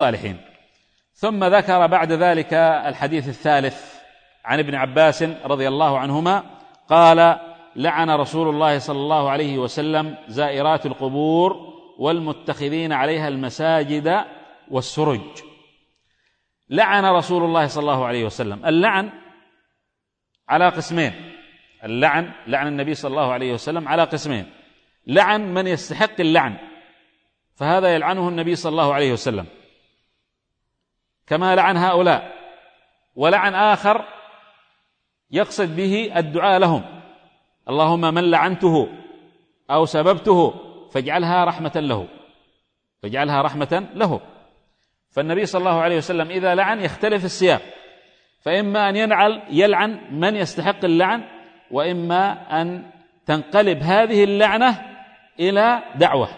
الصالحين. ثم ذكر بعد ذلك الحديث الثالث عن ابن عباس رضي الله عنهما قال لعن رسول الله صلى الله عليه وسلم زائرات القبور والمتخذين عليها المساجد والسرج. لعن رسول الله صلى الله عليه وسلم. اللعن على قسمين. اللعن لعن النبي صلى الله عليه وسلم على قسمين. لعن من يستحق اللعن فهذا يلعنه النبي صلى الله عليه وسلم. كما لعن هؤلاء ولعن آخر يقصد به الدعاء لهم. اللهم من لعنته أو سببته فاجعلها رحمة له فاجعلها رحمة له. فالنبي صلى الله عليه وسلم إذا لعن يختلف السياق. فإما أن ينعل يلعن من يستحق اللعن وإما أن تنقلب هذه اللعنة إلى دعوة.